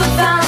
was a thousand.